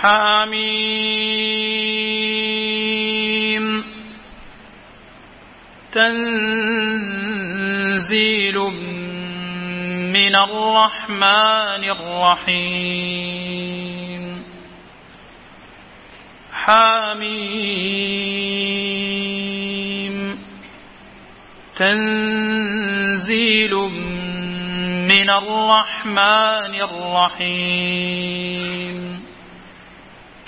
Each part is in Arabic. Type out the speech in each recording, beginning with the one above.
حميم. تنزيل من الرحمن الرحيم. حميم. تنزيل من الرحمن الرحيم.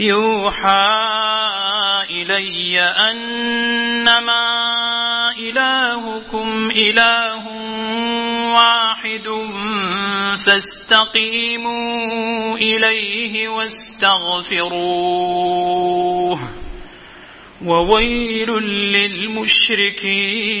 يوحى إلي أنما إلهكم إله واحد فاستقيموا إليه واستغفروه وويل للمشركين.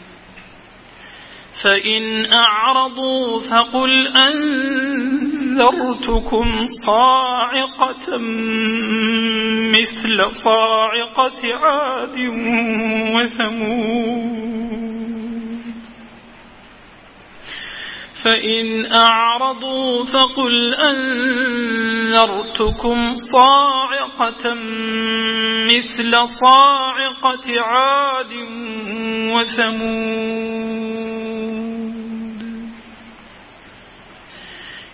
فإن أعرضوا فقل أن أنذرتكم صاعقة مثل صاعقة عاد وثمود. فإن أعرضوا فقل أنذرتكم صاعقة مثل صاعقة عاد وثمود.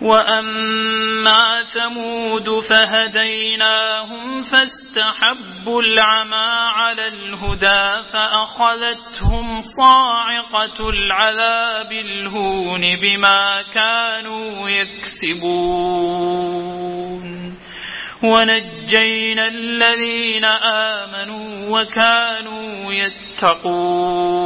وأما ثمود فهديناهم فاستحبوا العمى على الهدى فأخذتهم صاعقة العذاب الهون بما كانوا يكسبون ونجينا الذين آمنوا وكانوا يتقون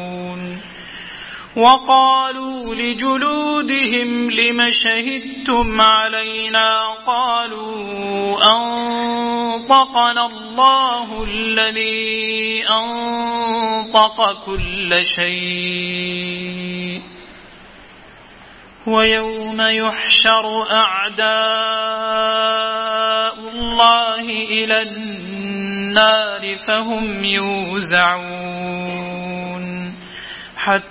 وقالوا لجلودهم لم شهدتم علينا قالوا أنطقنا الله الذي أنطق كل شيء ويوم يحشر أعداء الله إلى النار فهم يوزعون حتى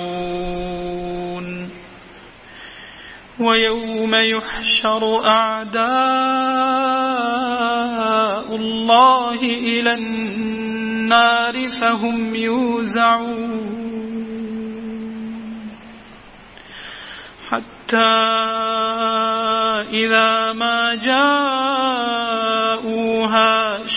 ويوم يحشر أعداء الله إلى النار فهم يوزعون. حتى إذا ما جاءوها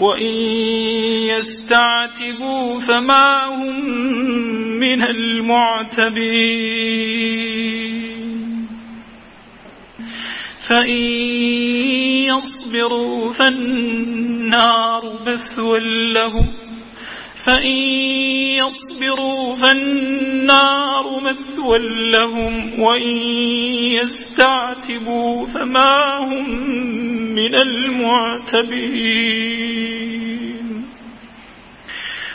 وإن يستعتبوا فما هم من المعتبين. فإن يصبروا فالنار مثوى لهم. فإن يصبروا فالنار مثوى لهم. وإن يستعتبوا فما هم من المعتبين.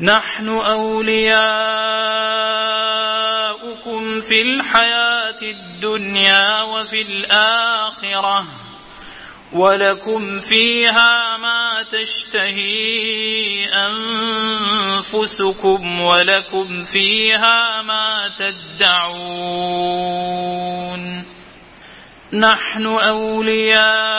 نحن أولياؤكم في الحياة الدنيا وفي الآخرة ولكم فيها ما تشتهي أنفسكم ولكم فيها ما تدعون. نحن أولياؤكم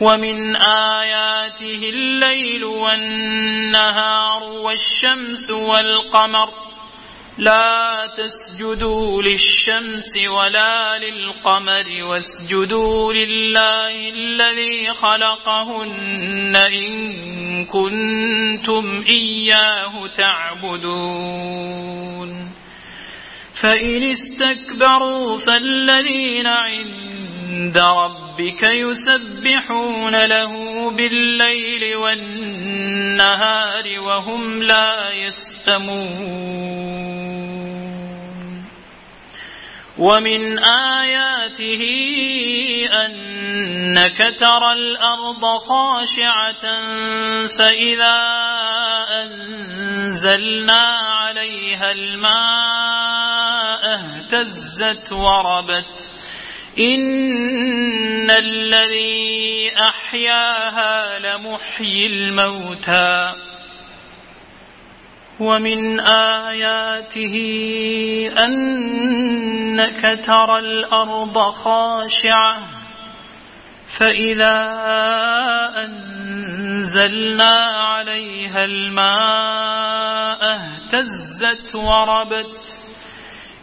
ومن آياته الليل والنهار والشمس والقمر لا تسجدوا للشمس ولا للقمر واسجدوا لله الذي خلقهن إن كنتم إياه تعبدون فإن استكبروا فالذين عند ربك يسبحون له بالليل والنهار وهم لا يسأمون ومن آياته أنك ترى الأرض خاشعة فإذا أنزلنا عليها الماء اهتزت وربت. إن الذي أحياها لمحيي الموتى ومن آياته أنك ترى الأرض خاشعة فإذا أنزلنا عليها الماء اهتزت وربت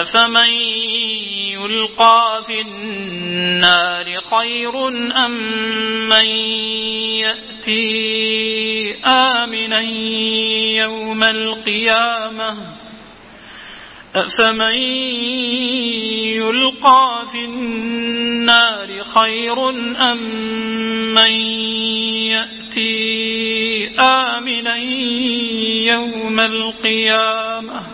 أفمن يلقى في النار خير أم من يأتي آمنا يوم القيامة أفمن يلقى في النار خير أم من يأتي آمنا يوم القيامة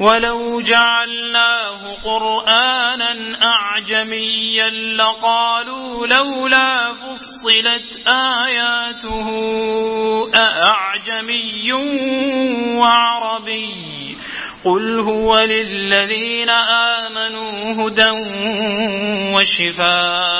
ولو جعلناه قرآنا أعجميا لقالوا لولا فصلت آياته أأعجمي وعربي قل هو للذين آمنوا هدى وشفاء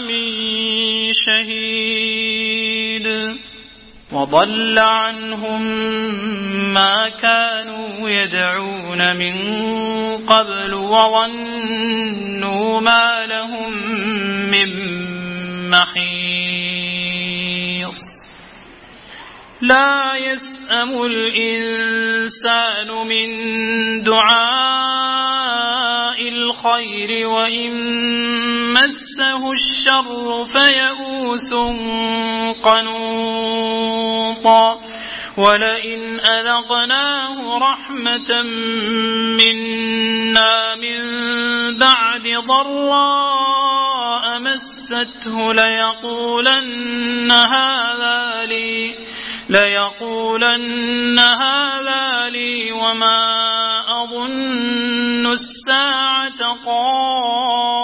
من شهيد وضل عنهم ما كانوا يدعون من قبل وظنوا ما لهم من محيص. لا يسأم الإنسان من دعاء الخير وإن مسه الشر فيئوس قنوطا ولئن أذقناه رحمة منا من بعد ضراء مسته ليقولن هذا لي ليقولن هذا لي وما أظن الساعة قائمة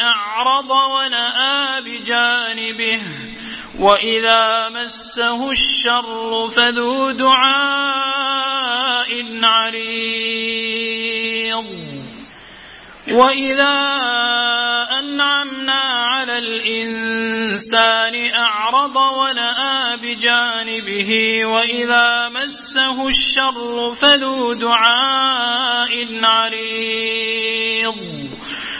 أعرض ونأى بجانبه وإذا مسه الشر فذو دعاء عريض. وإذا أنعمنا على الإنسان أعرض ونأى بجانبه وإذا مسه الشر فذو دعاء عريض.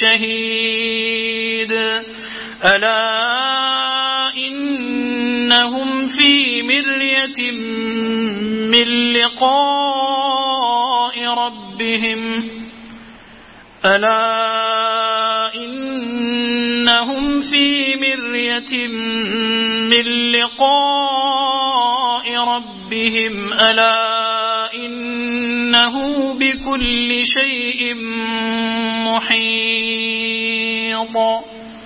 شهيد. ألا إنهم في مرية من لقاء ربهم. ألا إنهم في مرية من لقاء ربهم. ألا إنه بكل شيء محيط.